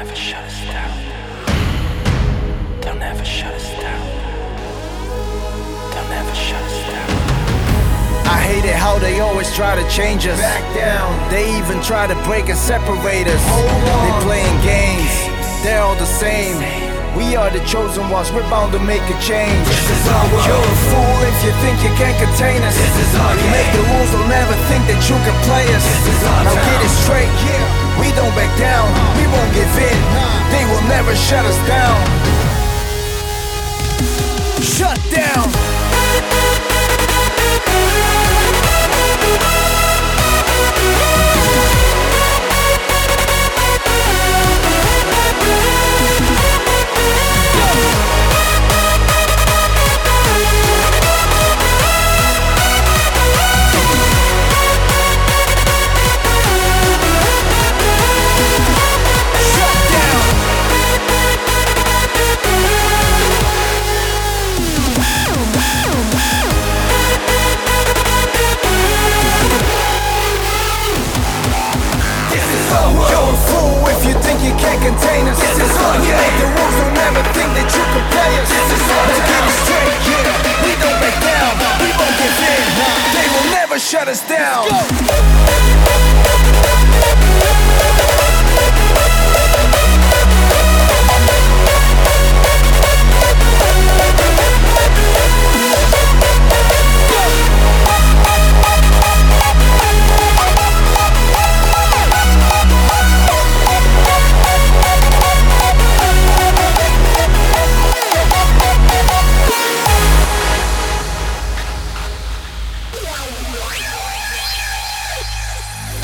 never shut us down. They'll never shut us down. They'll never shut us down. I hate it how they always try to change us. Back down. They even try to break and separate us. They playing games. They're all the same. We are the chosen ones, we're bound to make a change. This is our world. You're a fool if you think you can contain us. This is our You game. make the rules, don't ever think that you can play us. This is our now town. get it straight, yeah. we don't back down. We won't down. You think you can't contain us. This is our You make the rules, don't ever think that you can play us. This is Now get it straight, yeah. We don't back down, we won't give in. They will never shut us down.